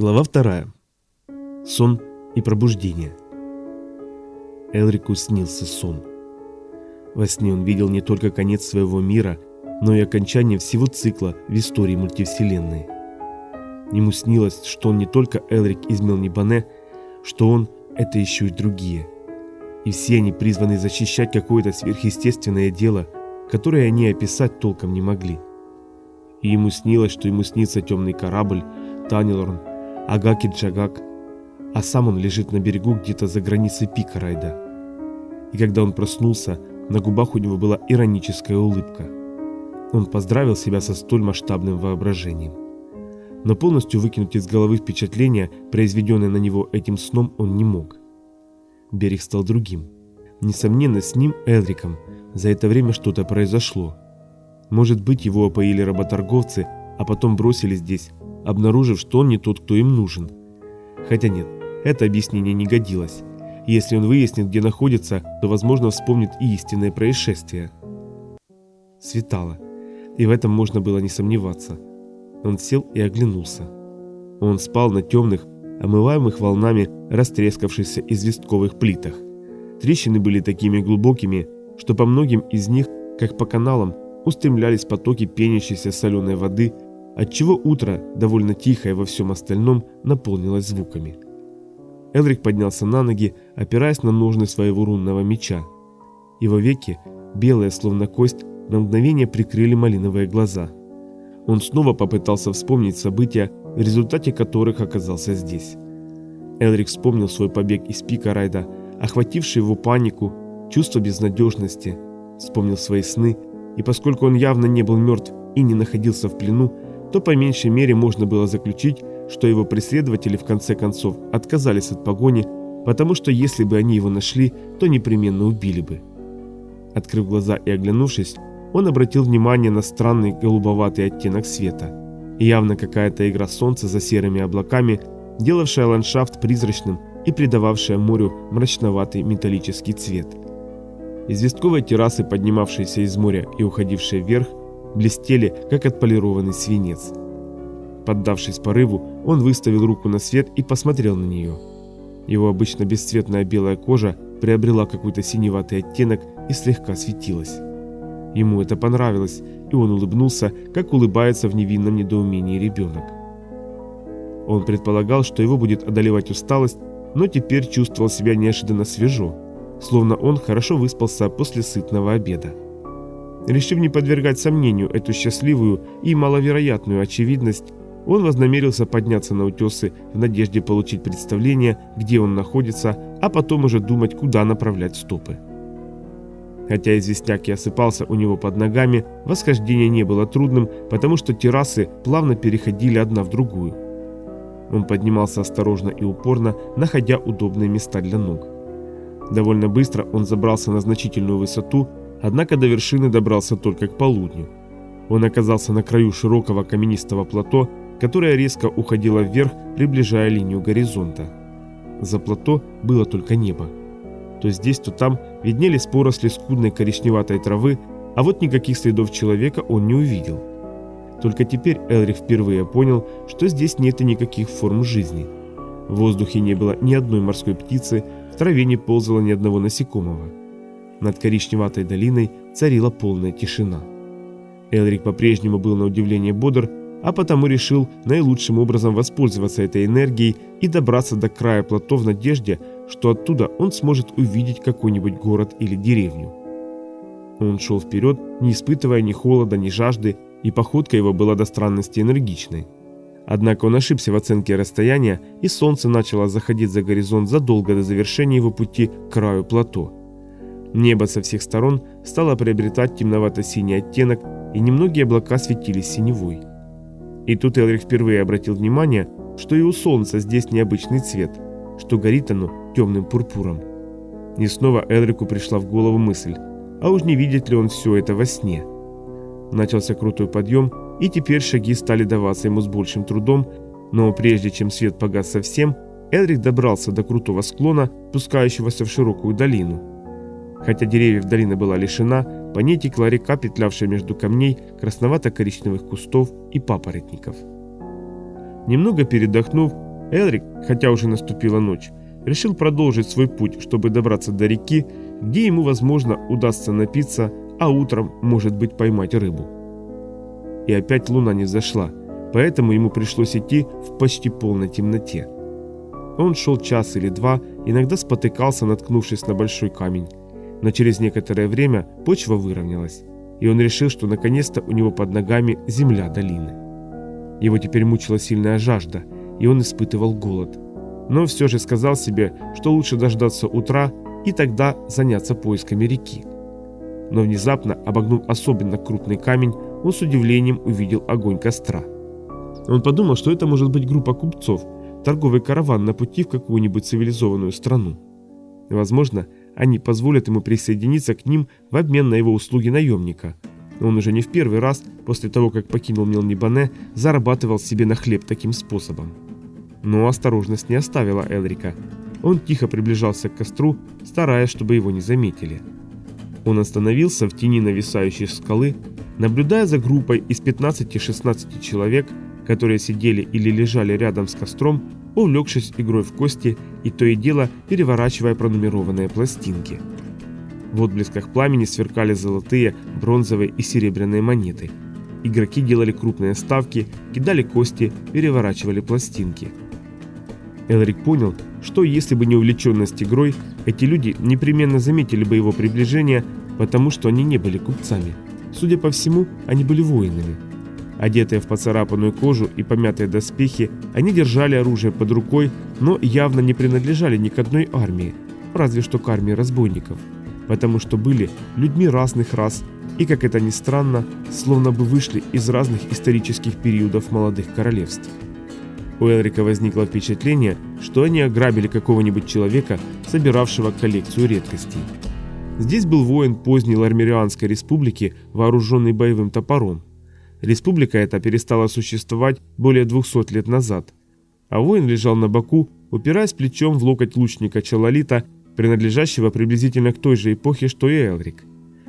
Глава вторая. Сон и пробуждение. Элрику снился сон. Во сне он видел не только конец своего мира, но и окончание всего цикла в истории мультивселенной. Ему снилось, что он не только Элрик из Мелнибане, что он – это еще и другие. И все они призваны защищать какое-то сверхъестественное дело, которое они описать толком не могли. И ему снилось, что ему снится темный корабль, Танилорн, Агаки Джагак, а сам он лежит на берегу где-то за границей Пикарайда. И когда он проснулся, на губах у него была ироническая улыбка. Он поздравил себя со столь масштабным воображением. Но полностью выкинуть из головы впечатления, произведенное на него этим сном, он не мог. Берег стал другим. Несомненно, с ним, Элриком, за это время что-то произошло. Может быть, его опоили работорговцы, а потом бросили здесь, обнаружив, что он не тот, кто им нужен. Хотя нет, это объяснение не годилось. Если он выяснит, где находится, то, возможно, вспомнит и истинное происшествие. Светало, и в этом можно было не сомневаться. Он сел и оглянулся. Он спал на темных, омываемых волнами растрескавшихся известковых плитах. Трещины были такими глубокими, что по многим из них, как по каналам, устремлялись потоки пенящейся соленой воды отчего утро, довольно тихое во всем остальном, наполнилось звуками. Элрик поднялся на ноги, опираясь на ножны своего рунного меча. Его веки, белые словно кость, на мгновение прикрыли малиновые глаза. Он снова попытался вспомнить события, в результате которых оказался здесь. Элрик вспомнил свой побег из пика Райда, охвативший его панику, чувство безнадежности, вспомнил свои сны, и поскольку он явно не был мертв и не находился в плену, то по меньшей мере можно было заключить, что его преследователи в конце концов отказались от погони, потому что если бы они его нашли, то непременно убили бы. Открыв глаза и оглянувшись, он обратил внимание на странный голубоватый оттенок света. Явно какая-то игра солнца за серыми облаками, делавшая ландшафт призрачным и придававшая морю мрачноватый металлический цвет. Известковые террасы, поднимавшиеся из моря и уходившие вверх, блестели, как отполированный свинец. Поддавшись порыву, он выставил руку на свет и посмотрел на нее. Его обычно бесцветная белая кожа приобрела какой-то синеватый оттенок и слегка светилась. Ему это понравилось, и он улыбнулся, как улыбается в невинном недоумении ребенок. Он предполагал, что его будет одолевать усталость, но теперь чувствовал себя неожиданно свежо, словно он хорошо выспался после сытного обеда. Решив не подвергать сомнению эту счастливую и маловероятную очевидность, он вознамерился подняться на утесы в надежде получить представление, где он находится, а потом уже думать, куда направлять стопы. Хотя известняк и осыпался у него под ногами, восхождение не было трудным, потому что террасы плавно переходили одна в другую. Он поднимался осторожно и упорно, находя удобные места для ног. Довольно быстро он забрался на значительную высоту Однако до вершины добрался только к полудню. Он оказался на краю широкого каменистого плато, которое резко уходило вверх, приближая линию горизонта. За плато было только небо. То здесь, то там виднелись поросли скудной коричневатой травы, а вот никаких следов человека он не увидел. Только теперь Элрих впервые понял, что здесь нет и никаких форм жизни. В воздухе не было ни одной морской птицы, в траве не ползало ни одного насекомого. Над коричневатой долиной царила полная тишина. Элрик по-прежнему был на удивление бодр, а потому решил наилучшим образом воспользоваться этой энергией и добраться до края плато в надежде, что оттуда он сможет увидеть какой-нибудь город или деревню. Он шел вперед, не испытывая ни холода, ни жажды, и походка его была до странности энергичной. Однако он ошибся в оценке расстояния, и солнце начало заходить за горизонт задолго до завершения его пути к краю плато. Небо со всех сторон стало приобретать темновато-синий оттенок, и немногие облака светились синевой. И тут Элрих впервые обратил внимание, что и у солнца здесь необычный цвет, что горит оно темным пурпуром. И снова Элрику пришла в голову мысль, а уж не видит ли он все это во сне. Начался крутой подъем, и теперь шаги стали даваться ему с большим трудом, но прежде чем свет погас совсем, Элрик добрался до крутого склона, пускающегося в широкую долину. Хотя деревьев долина была лишена, по ней текла река, петлявшая между камней красновато-коричневых кустов и папоротников. Немного передохнув, Элрик, хотя уже наступила ночь, решил продолжить свой путь, чтобы добраться до реки, где ему, возможно, удастся напиться, а утром, может быть, поймать рыбу. И опять луна не зашла, поэтому ему пришлось идти в почти полной темноте. Он шел час или два, иногда спотыкался, наткнувшись на большой камень. Но через некоторое время почва выровнялась, и он решил, что наконец-то у него под ногами земля долины. Его теперь мучила сильная жажда, и он испытывал голод. Но все же сказал себе, что лучше дождаться утра и тогда заняться поисками реки. Но внезапно, обогнув особенно крупный камень, он с удивлением увидел огонь костра. Он подумал, что это может быть группа купцов, торговый караван на пути в какую-нибудь цивилизованную страну. Возможно, они позволят ему присоединиться к ним в обмен на его услуги наемника. Он уже не в первый раз, после того, как покинул Милнибане, зарабатывал себе на хлеб таким способом. Но осторожность не оставила Элрика. Он тихо приближался к костру, стараясь, чтобы его не заметили. Он остановился в тени нависающей скалы, наблюдая за группой из 15-16 человек, которые сидели или лежали рядом с костром, увлекшись игрой в кости и то и дело переворачивая пронумерованные пластинки. В отблесках пламени сверкали золотые, бронзовые и серебряные монеты. Игроки делали крупные ставки, кидали кости, переворачивали пластинки. Элрик понял, что если бы не увлеченность игрой, эти люди непременно заметили бы его приближение, потому что они не были купцами. Судя по всему, они были воинами. Одетые в поцарапанную кожу и помятые доспехи, они держали оружие под рукой, но явно не принадлежали ни к одной армии, разве что к армии разбойников, потому что были людьми разных рас и, как это ни странно, словно бы вышли из разных исторических периодов молодых королевств. У Элрика возникло впечатление, что они ограбили какого-нибудь человека, собиравшего коллекцию редкостей. Здесь был воин поздней Лармерианской республики, вооруженный боевым топором. Республика эта перестала существовать более 200 лет назад. А воин лежал на боку, упираясь плечом в локоть лучника Чалалита, принадлежащего приблизительно к той же эпохе, что и Элрик.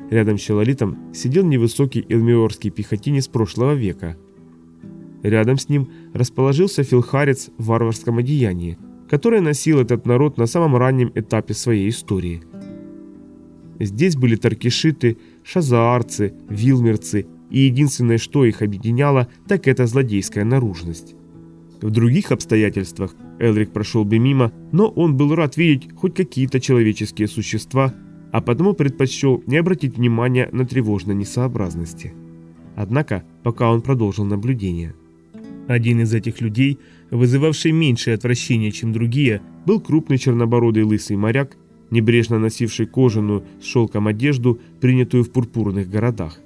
Рядом с Чалалитом сидел невысокий элмиорский пехотинец прошлого века. Рядом с ним расположился филхарец в варварском одеянии, который носил этот народ на самом раннем этапе своей истории. Здесь были таркишиты, шазаарцы, вилмерцы и единственное, что их объединяло, так это злодейская наружность. В других обстоятельствах Элрик прошел бы мимо, но он был рад видеть хоть какие-то человеческие существа, а потому предпочел не обратить внимания на тревожные несообразности. Однако, пока он продолжил наблюдение. Один из этих людей, вызывавший меньшее отвращение, чем другие, был крупный чернобородый лысый моряк, небрежно носивший кожаную с шелком одежду, принятую в пурпурных городах.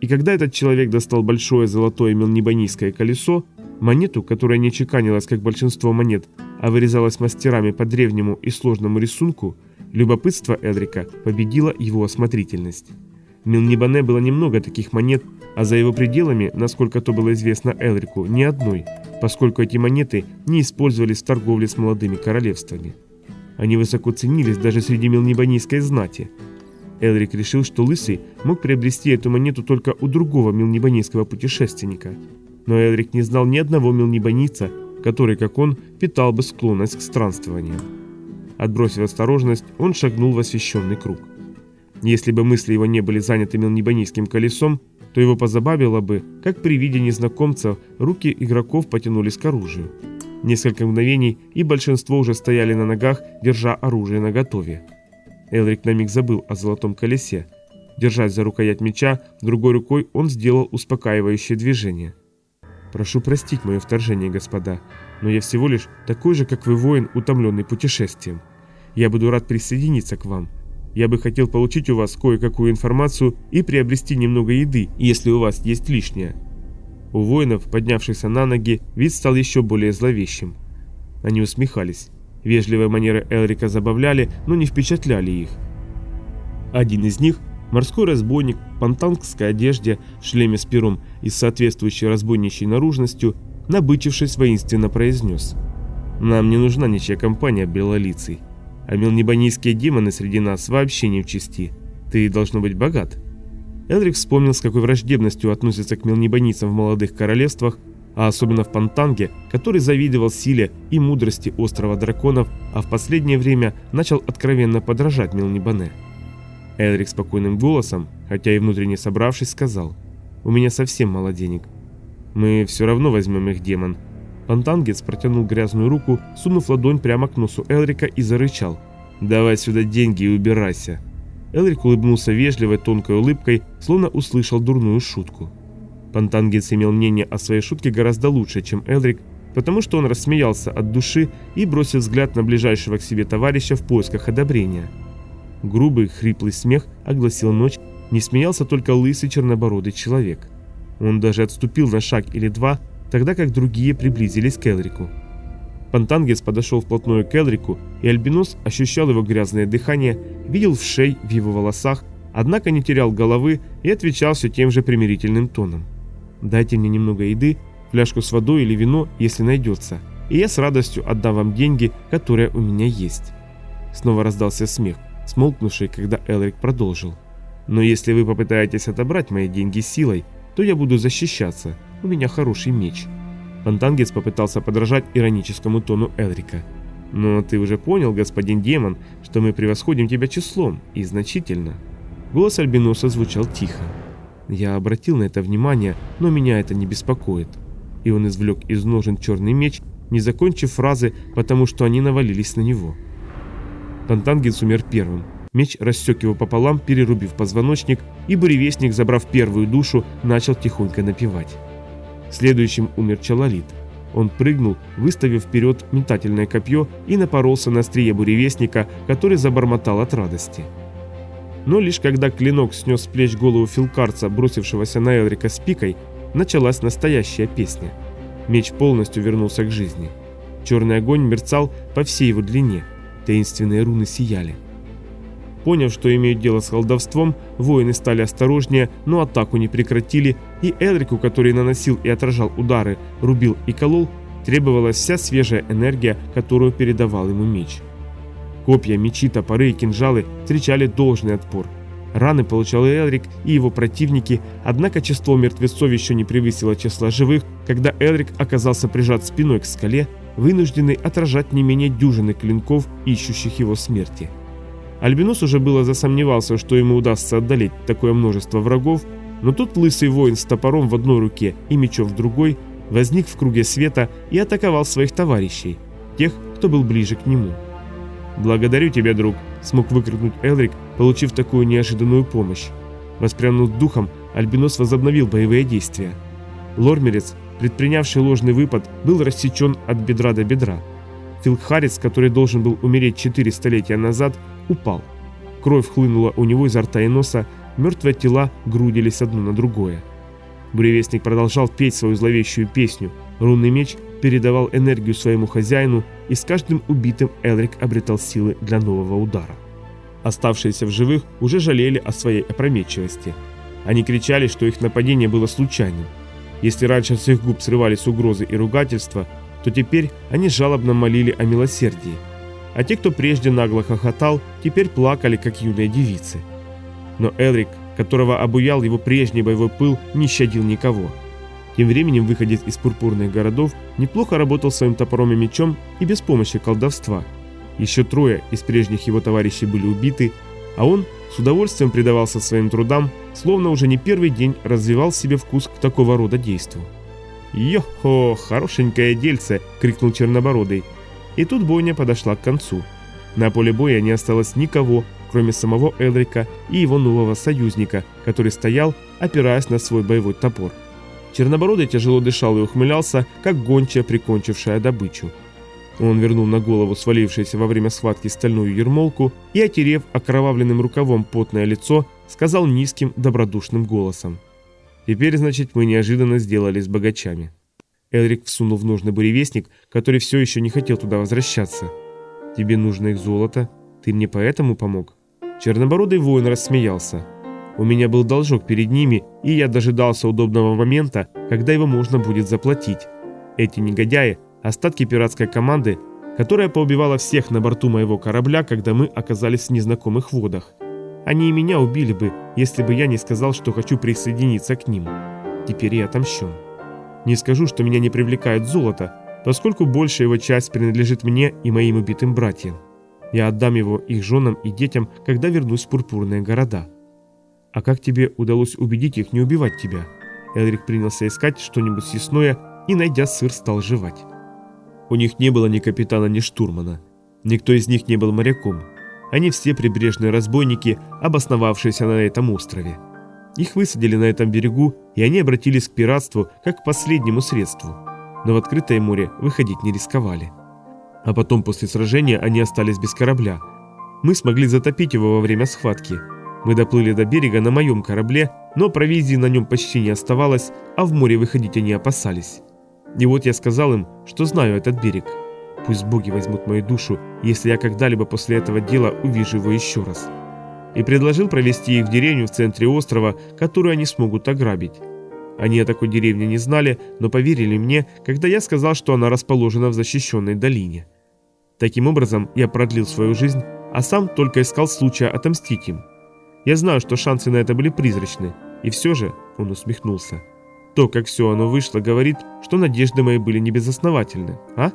И когда этот человек достал большое золотое мелнибанийское колесо, монету, которая не чеканилась, как большинство монет, а вырезалась мастерами по древнему и сложному рисунку, любопытство Эдрика победило его осмотрительность. Милнибане было немного таких монет, а за его пределами, насколько то было известно Элрику, ни одной, поскольку эти монеты не использовались в торговле с молодыми королевствами. Они высоко ценились даже среди мелнибанийской знати, Элрик решил, что Лысый мог приобрести эту монету только у другого милнибанийского путешественника. Но Элрик не знал ни одного милнибанийца, который, как он, питал бы склонность к странствованиям. Отбросив осторожность, он шагнул в освещенный круг. Если бы мысли его не были заняты милнибанийским колесом, то его позабавило бы, как при виде незнакомцев руки игроков потянулись к оружию. Несколько мгновений, и большинство уже стояли на ногах, держа оружие наготове. Элрик на миг забыл о золотом колесе. Держась за рукоять меча, другой рукой он сделал успокаивающее движение. «Прошу простить мое вторжение, господа, но я всего лишь такой же, как вы, воин, утомленный путешествием. Я буду рад присоединиться к вам. Я бы хотел получить у вас кое-какую информацию и приобрести немного еды, если у вас есть лишнее». У воинов, поднявшихся на ноги, вид стал еще более зловещим. Они усмехались. Вежливые манеры Элрика забавляли, но не впечатляли их. Один из них, морской разбойник в пантангской одежде, шлеме с пером и с соответствующей разбойничьей наружностью, набычившись воинственно произнес. «Нам не нужна ничья компания белолицей, а мелнебанийские демоны среди нас вообще не в чести. Ты должно быть богат». Элрик вспомнил, с какой враждебностью относятся к мелнебанийцам в молодых королевствах, а особенно в Пантанге, который завидовал силе и мудрости острова драконов, а в последнее время начал откровенно подражать Мелнибане. Элрик спокойным голосом, хотя и внутренне собравшись, сказал, «У меня совсем мало денег. Мы все равно возьмем их, демон». Пантангец протянул грязную руку, сунув ладонь прямо к носу Элрика и зарычал, «Давай сюда деньги и убирайся». Элрик улыбнулся вежливой тонкой улыбкой, словно услышал дурную шутку. Пантангец имел мнение о своей шутке гораздо лучше, чем Элрик, потому что он рассмеялся от души и бросил взгляд на ближайшего к себе товарища в поисках одобрения. Грубый, хриплый смех огласил ночь, не смеялся только лысый чернобородый человек. Он даже отступил на шаг или два, тогда как другие приблизились к Элрику. Пантангес подошел вплотную к Элрику, и Альбинос ощущал его грязное дыхание, видел в шей в его волосах, однако не терял головы и отвечал все тем же примирительным тоном. Дайте мне немного еды, фляжку с водой или вино, если найдется, и я с радостью отдам вам деньги, которые у меня есть». Снова раздался смех, смолкнувший, когда Элрик продолжил. «Но если вы попытаетесь отобрать мои деньги силой, то я буду защищаться, у меня хороший меч». Фонтангец попытался подражать ироническому тону Элрика. «Но ты уже понял, господин демон, что мы превосходим тебя числом, и значительно». Голос Альбиноса звучал тихо. Я обратил на это внимание, но меня это не беспокоит. И он извлек из ножен черный меч, не закончив фразы, потому что они навалились на него. Тантангенс умер первым. Меч рассек его пополам, перерубив позвоночник, и буревестник, забрав первую душу, начал тихонько напевать. Следующим умер Чалалит. Он прыгнул, выставив вперед метательное копье и напоролся на острие буревестника, который забормотал от радости. Но лишь когда клинок снес с плеч голову филкарца, бросившегося на Элрика с пикой, началась настоящая песня. Меч полностью вернулся к жизни. Черный огонь мерцал по всей его длине, таинственные руны сияли. Поняв, что имеют дело с колдовством, воины стали осторожнее, но атаку не прекратили, и Элрику, который наносил и отражал удары, рубил и колол, требовалась вся свежая энергия, которую передавал ему меч. Копья, мечи, топоры и кинжалы встречали должный отпор. Раны получал Элрик и его противники, однако число мертвецов еще не превысило числа живых, когда Элрик оказался прижат спиной к скале, вынужденный отражать не менее дюжины клинков, ищущих его смерти. Альбинос уже было засомневался, что ему удастся одолеть такое множество врагов, но тут лысый воин с топором в одной руке и мечом в другой возник в круге света и атаковал своих товарищей, тех, кто был ближе к нему. «Благодарю тебя, друг», — смог выкрикнуть Элрик, получив такую неожиданную помощь. Воспрянув духом, Альбинос возобновил боевые действия. Лормерец, предпринявший ложный выпад, был рассечен от бедра до бедра. Филкхарец, который должен был умереть четыре столетия назад, упал. Кровь хлынула у него изо рта и носа, мертвые тела грудились одно на другое. Буревестник продолжал петь свою зловещую песню. Рунный меч передавал энергию своему хозяину, и с каждым убитым Элрик обретал силы для нового удара. Оставшиеся в живых уже жалели о своей опрометчивости. Они кричали, что их нападение было случайным. Если раньше с их губ срывались угрозы и ругательства, то теперь они жалобно молили о милосердии. А те, кто прежде нагло хохотал, теперь плакали, как юные девицы. Но Элрик, которого обуял его прежний боевой пыл, не щадил никого – тем временем выходец из пурпурных городов неплохо работал своим топором и мечом и без помощи колдовства. Еще трое из прежних его товарищей были убиты, а он с удовольствием предавался своим трудам, словно уже не первый день развивал себе вкус к такого рода действу. «Йо-хо, хорошенькое дельце!» — крикнул Чернобородый. И тут бойня подошла к концу. На поле боя не осталось никого, кроме самого Элрика и его нового союзника, который стоял, опираясь на свой боевой топор. Чернобородый тяжело дышал и ухмылялся, как гончая, прикончившая добычу. Он вернул на голову свалившееся во время схватки стальную ермолку и, отерев окровавленным рукавом потное лицо, сказал низким, добродушным голосом. «Теперь, значит, мы неожиданно сделали с богачами». Элрик всунул в нужный буревестник, который все еще не хотел туда возвращаться. «Тебе нужно их золото? Ты мне поэтому помог?» Чернобородый воин рассмеялся. У меня был должок перед ними, и я дожидался удобного момента, когда его можно будет заплатить. Эти негодяи – остатки пиратской команды, которая поубивала всех на борту моего корабля, когда мы оказались в незнакомых водах. Они и меня убили бы, если бы я не сказал, что хочу присоединиться к ним. Теперь я отомщен. Не скажу, что меня не привлекает золото, поскольку большая его часть принадлежит мне и моим убитым братьям. Я отдам его их женам и детям, когда вернусь в пурпурные города. А как тебе удалось убедить их не убивать тебя? Элрик принялся искать что-нибудь съестное и, найдя сыр, стал жевать. У них не было ни капитана, ни штурмана. Никто из них не был моряком. Они все прибрежные разбойники, обосновавшиеся на этом острове. Их высадили на этом берегу, и они обратились к пиратству как к последнему средству. Но в открытое море выходить не рисковали. А потом после сражения они остались без корабля. Мы смогли затопить его во время схватки. Мы доплыли до берега на моем корабле, но провизии на нем почти не оставалось, а в море выходить они опасались. И вот я сказал им, что знаю этот берег. Пусть боги возьмут мою душу, если я когда-либо после этого дела увижу его еще раз и предложил провести их в деревню в центре острова, которую они смогут ограбить. Они о такой деревне не знали, но поверили мне, когда я сказал, что она расположена в защищенной долине. Таким образом, я продлил свою жизнь, а сам только искал случая отомстить им. Я знаю, что шансы на это были призрачны, и все же, он усмехнулся. То, как все оно вышло, говорит, что надежды мои были небезосновательны, а?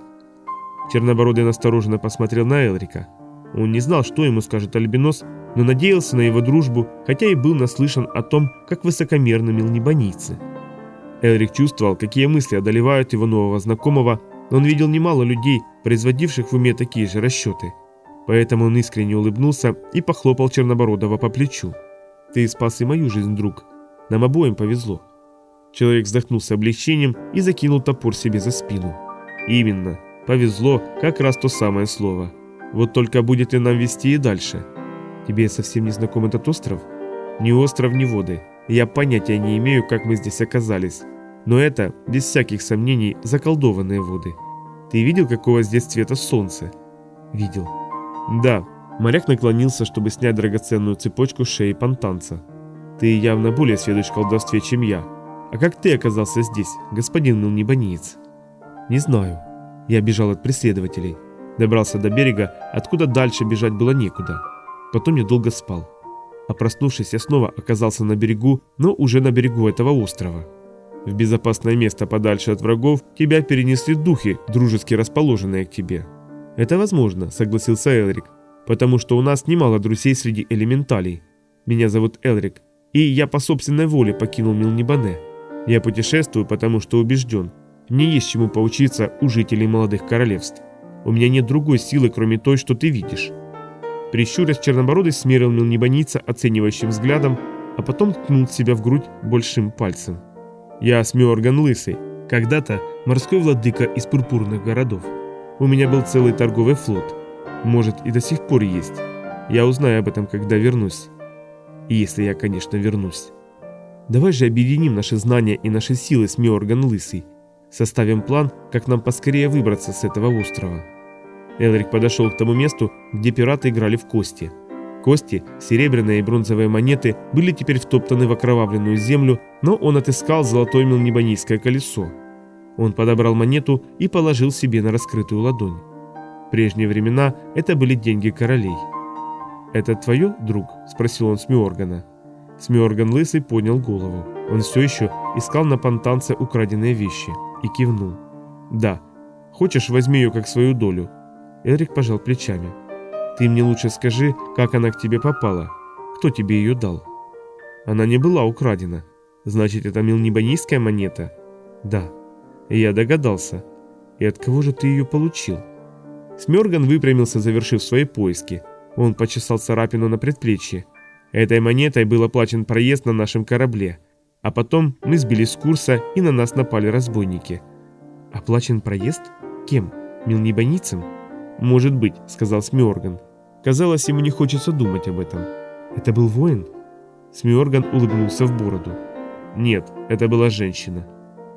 Чернобородый настороженно посмотрел на Элрика. Он не знал, что ему скажет Альбинос, но надеялся на его дружбу, хотя и был наслышан о том, как высокомерны мелнебанийцы. Элрик чувствовал, какие мысли одолевают его нового знакомого, но он видел немало людей, производивших в уме такие же расчеты. Поэтому он искренне улыбнулся и похлопал Чернобородова по плечу. «Ты спас и мою жизнь, друг. Нам обоим повезло». Человек вздохнул с облегчением и закинул топор себе за спину. «Именно. Повезло, как раз то самое слово. Вот только будет ли нам вести и дальше?» Тебе совсем не знаком этот остров? Ни остров, ни воды. Я понятия не имею, как мы здесь оказались. Но это, без всяких сомнений, заколдованные воды. Ты видел, какого здесь цвета солнце? Видел. Да. Моряк наклонился, чтобы снять драгоценную цепочку шеи понтанца. Ты явно более сведущ в колдовстве, чем я. А как ты оказался здесь, господин Милнебаниец? Не знаю. Я бежал от преследователей. Добрался до берега, откуда дальше бежать было некуда. Потом я долго спал. А проснувшись, я снова оказался на берегу, но уже на берегу этого острова. В безопасное место подальше от врагов тебя перенесли духи, дружески расположенные к тебе. Это возможно, согласился Элрик, потому что у нас немало друзей среди элементалей. Меня зовут Элрик, и я по собственной воле покинул Милнибане. Я путешествую, потому что убежден. Мне есть чему поучиться у жителей молодых королевств. У меня нет другой силы, кроме той, что ты видишь. Прищурясь, Чернобородый смерил мелнебанийца оценивающим взглядом, а потом ткнул себя в грудь большим пальцем. «Я Смиорган Лысый, когда-то морской владыка из пурпурных городов. У меня был целый торговый флот. Может, и до сих пор есть. Я узнаю об этом, когда вернусь. И если я, конечно, вернусь. Давай же объединим наши знания и наши силы, Смиорган Лысый. Составим план, как нам поскорее выбраться с этого острова». Элрик подошел к тому месту, где пираты играли в кости. Кости, серебряные и бронзовые монеты были теперь втоптаны в окровавленную землю, но он отыскал золотое мелнебанийское колесо. Он подобрал монету и положил себе на раскрытую ладонь. В прежние времена это были деньги королей. «Это твое, друг?» – спросил он Смиоргана. Смиорган Лысый поднял голову. Он все еще искал на понтанце украденные вещи и кивнул. «Да. Хочешь, возьми ее как свою долю. Эрик пожал плечами. «Ты мне лучше скажи, как она к тебе попала. Кто тебе ее дал?» «Она не была украдена. Значит, это милнибанийская монета?» «Да». «Я догадался. И от кого же ты ее получил?» Смерган выпрямился, завершив свои поиски. Он почесал царапину на предплечье. Этой монетой был оплачен проезд на нашем корабле. А потом мы сбились с курса, и на нас напали разбойники. Оплачен проезд? Кем? Милнибанийцем? «Может быть», — сказал Смиорган. Казалось, ему не хочется думать об этом. «Это был воин?» Смиорган улыбнулся в бороду. «Нет, это была женщина».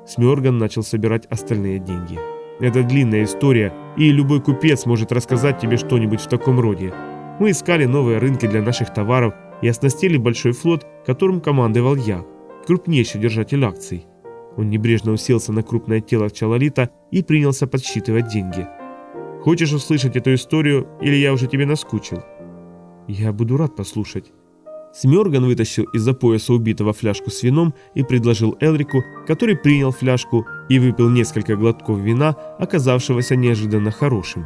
Смиорган начал собирать остальные деньги. «Это длинная история, и любой купец может рассказать тебе что-нибудь в таком роде. Мы искали новые рынки для наших товаров и оснастили большой флот, которым командовал я, крупнейший держатель акций». Он небрежно уселся на крупное тело Чалалита и принялся подсчитывать деньги – Хочешь услышать эту историю, или я уже тебе наскучил?» «Я буду рад послушать». Смёрган вытащил из-за пояса убитого фляжку с вином и предложил Элрику, который принял фляжку и выпил несколько глотков вина, оказавшегося неожиданно хорошим.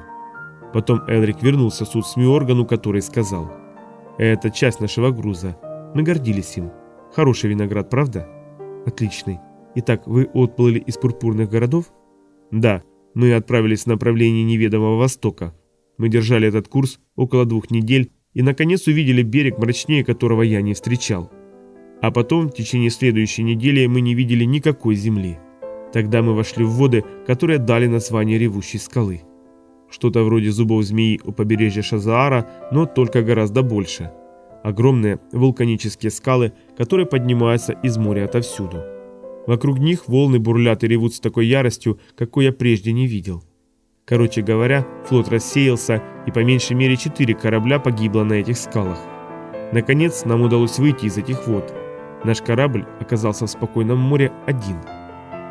Потом Элрик вернулся суд Смёргану, который сказал, «Это часть нашего груза. Мы гордились им. Хороший виноград, правда?» «Отличный. Итак, вы отплыли из пурпурных городов?» «Да, мы отправились в направлении неведомого востока. Мы держали этот курс около двух недель и, наконец, увидели берег, мрачнее которого я не встречал. А потом, в течение следующей недели, мы не видели никакой земли. Тогда мы вошли в воды, которые дали название ревущей скалы. Что-то вроде зубов змеи у побережья Шазаара, но только гораздо больше. Огромные вулканические скалы, которые поднимаются из моря отовсюду. Вокруг них волны бурлят и ревут с такой яростью, какой я прежде не видел. Короче говоря, флот рассеялся, и по меньшей мере четыре корабля погибло на этих скалах. Наконец, нам удалось выйти из этих вод. Наш корабль оказался в спокойном море один.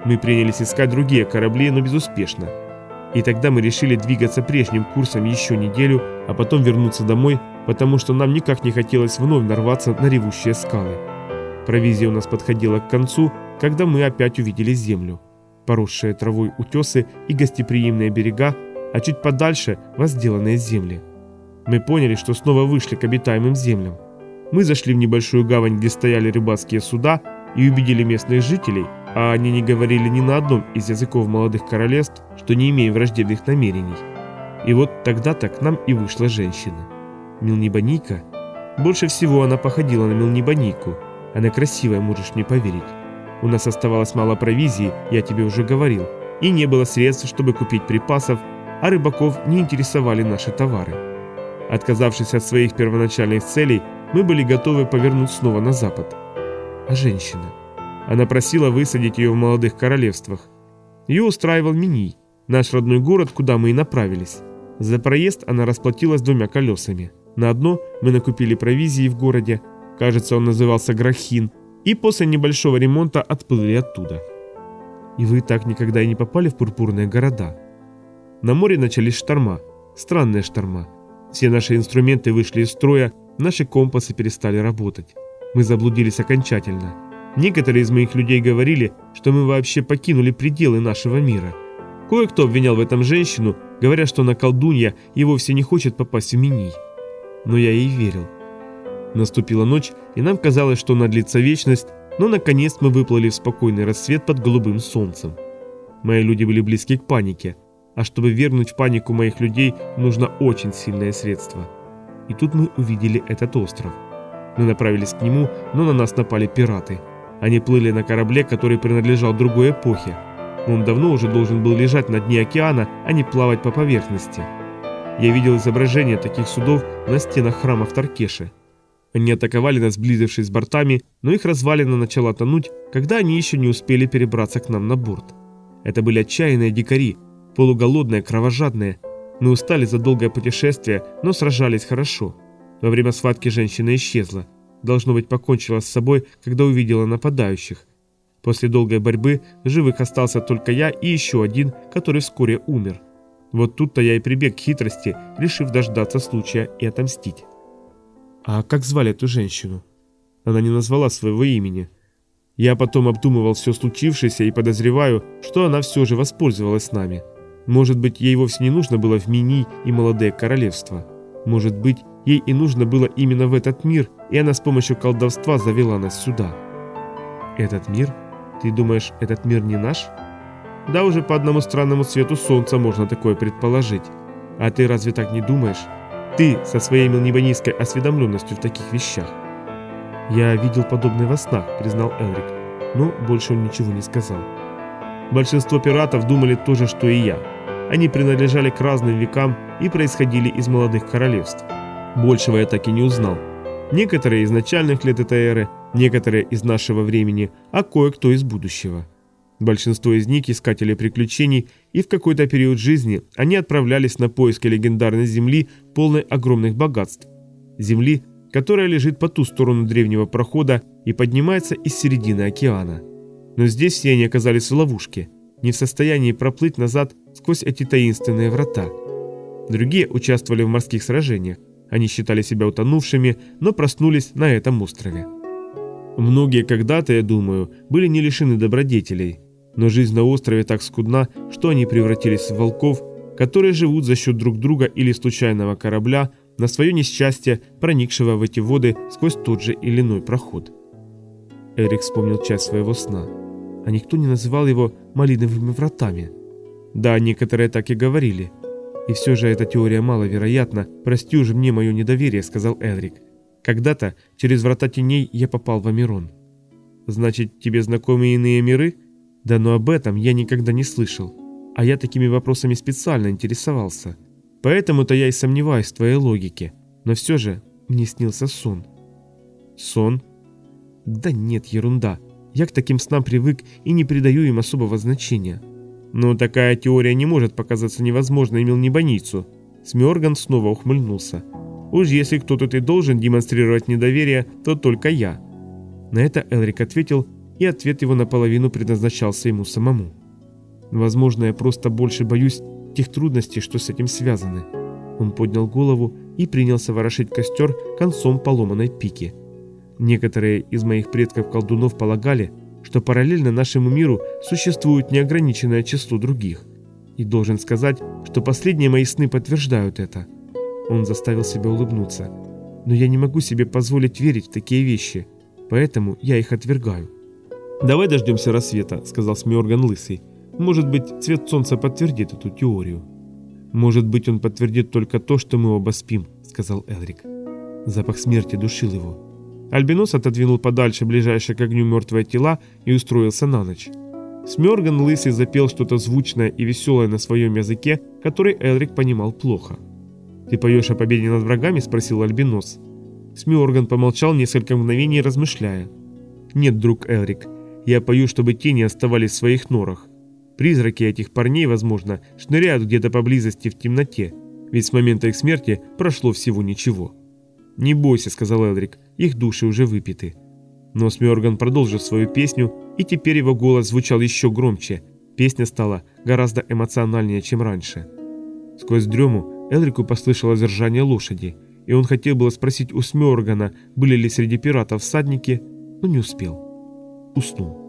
Мы принялись искать другие корабли, но безуспешно. И тогда мы решили двигаться прежним курсом еще неделю, а потом вернуться домой, потому что нам никак не хотелось вновь нарваться на ревущие скалы. Провизия у нас подходила к концу, когда мы опять увидели землю поросшие травой утесы и гостеприимные берега, а чуть подальше возделанные земли. Мы поняли, что снова вышли к обитаемым землям. Мы зашли в небольшую гавань, где стояли рыбацкие суда, и убедили местных жителей, а они не говорили ни на одном из языков молодых королевств, что не имеем враждебных намерений. И вот тогда-то к нам и вышла женщина. Милнибанийка? Больше всего она походила на Милнибанийку. Она красивая, можешь мне поверить. У нас оставалось мало провизии, я тебе уже говорил, и не было средств, чтобы купить припасов, а рыбаков не интересовали наши товары. Отказавшись от своих первоначальных целей, мы были готовы повернуть снова на запад. А женщина? Она просила высадить ее в молодых королевствах. Ее устраивал Миний, наш родной город, куда мы и направились. За проезд она расплатилась двумя колесами. На одно мы накупили провизии в городе, кажется, он назывался Грахин, и после небольшого ремонта отплыли оттуда. И вы так никогда и не попали в пурпурные города. На море начались шторма, странные шторма. Все наши инструменты вышли из строя, наши компасы перестали работать. Мы заблудились окончательно. Некоторые из моих людей говорили, что мы вообще покинули пределы нашего мира. Кое-кто обвинял в этом женщину, говоря, что она колдунья и вовсе не хочет попасть в Миний. Но я ей верил. Наступила ночь, и нам казалось, что она длится вечность, но наконец мы выплыли в спокойный рассвет под голубым солнцем. Мои люди были близки к панике, а чтобы вернуть в панику моих людей, нужно очень сильное средство. И тут мы увидели этот остров. Мы направились к нему, но на нас напали пираты. Они плыли на корабле, который принадлежал другой эпохе. Он давно уже должен был лежать на дне океана, а не плавать по поверхности. Я видел изображения таких судов на стенах храма в Таркеше. Они атаковали нас, сблизившись с бортами, но их развалина начала тонуть, когда они еще не успели перебраться к нам на борт. Это были отчаянные дикари, полуголодные, кровожадные. Мы устали за долгое путешествие, но сражались хорошо. Во время схватки женщина исчезла. Должно быть, покончила с собой, когда увидела нападающих. После долгой борьбы живых остался только я и еще один, который вскоре умер. Вот тут-то я и прибег к хитрости, решив дождаться случая и отомстить. А как звали эту женщину? Она не назвала своего имени. Я потом обдумывал все случившееся и подозреваю, что она все же воспользовалась нами. Может быть, ей вовсе не нужно было в Мини и Молодое Королевство. Может быть, ей и нужно было именно в этот мир, и она с помощью колдовства завела нас сюда. Этот мир? Ты думаешь, этот мир не наш? Да уже по одному странному цвету солнца можно такое предположить. А ты разве так не думаешь? Ты со своей мелнибанийской осведомленностью в таких вещах. Я видел подобное во снах, признал Элрик, но больше он ничего не сказал. Большинство пиратов думали то же, что и я. Они принадлежали к разным векам и происходили из молодых королевств. Большего я так и не узнал. Некоторые из начальных лет этой эры, некоторые из нашего времени, а кое-кто из будущего. Большинство из них – искатели приключений, и в какой-то период жизни они отправлялись на поиски легендарной земли, полной огромных богатств. Земли, которая лежит по ту сторону древнего прохода и поднимается из середины океана. Но здесь все они оказались в ловушке, не в состоянии проплыть назад сквозь эти таинственные врата. Другие участвовали в морских сражениях, Они считали себя утонувшими, но проснулись на этом острове. Многие когда-то, я думаю, были не лишены добродетелей, но жизнь на острове так скудна, что они превратились в волков, которые живут за счет друг друга или случайного корабля, на свое несчастье, проникшего в эти воды сквозь тот же или иной проход. Эрик вспомнил часть своего сна. А никто не называл его «малиновыми вратами». Да, некоторые так и говорили. И все же эта теория маловероятна. Прости уже мне мое недоверие, сказал Элрик. Когда-то через врата теней я попал в Амирон. Значит, тебе знакомы иные миры? Да но об этом я никогда не слышал. А я такими вопросами специально интересовался. Поэтому-то я и сомневаюсь в твоей логике. Но все же мне снился сон. Сон? Да нет, ерунда. Я к таким снам привык и не придаю им особого значения. Но такая теория не может показаться невозможной мелнебойницу. Смёрган снова ухмыльнулся. Уж если кто-то и должен демонстрировать недоверие, то только я. На это Элрик ответил, и ответ его наполовину предназначался ему самому. Возможно, я просто больше боюсь тех трудностей, что с этим связаны. Он поднял голову и принялся ворошить костер концом поломанной пики. Некоторые из моих предков-колдунов полагали, что параллельно нашему миру существует неограниченное число других. И должен сказать, что последние мои сны подтверждают это. Он заставил себя улыбнуться. Но я не могу себе позволить верить в такие вещи, поэтому я их отвергаю. «Давай дождемся рассвета», — сказал Смиорган Лысый. Может быть, цвет солнца подтвердит эту теорию. Может быть, он подтвердит только то, что мы оба спим, сказал Элрик. Запах смерти душил его. Альбинос отодвинул подальше ближайшие к огню мертвые тела и устроился на ночь. Смерган лысый запел что-то звучное и веселое на своем языке, который Элрик понимал плохо. «Ты поешь о победе над врагами?» – спросил Альбинос. Смёрган помолчал несколько мгновений, размышляя. «Нет, друг Элрик, я пою, чтобы тени оставались в своих норах. Призраки этих парней, возможно, шныряют где-то поблизости в темноте, ведь с момента их смерти прошло всего ничего. «Не бойся», — сказал Элрик, — «их души уже выпиты». Но Смёрган продолжил свою песню, и теперь его голос звучал еще громче. Песня стала гораздо эмоциональнее, чем раньше. Сквозь дрему Элрику послышалось ржание лошади, и он хотел было спросить у Смёргана, были ли среди пиратов всадники, но не успел. Ustum.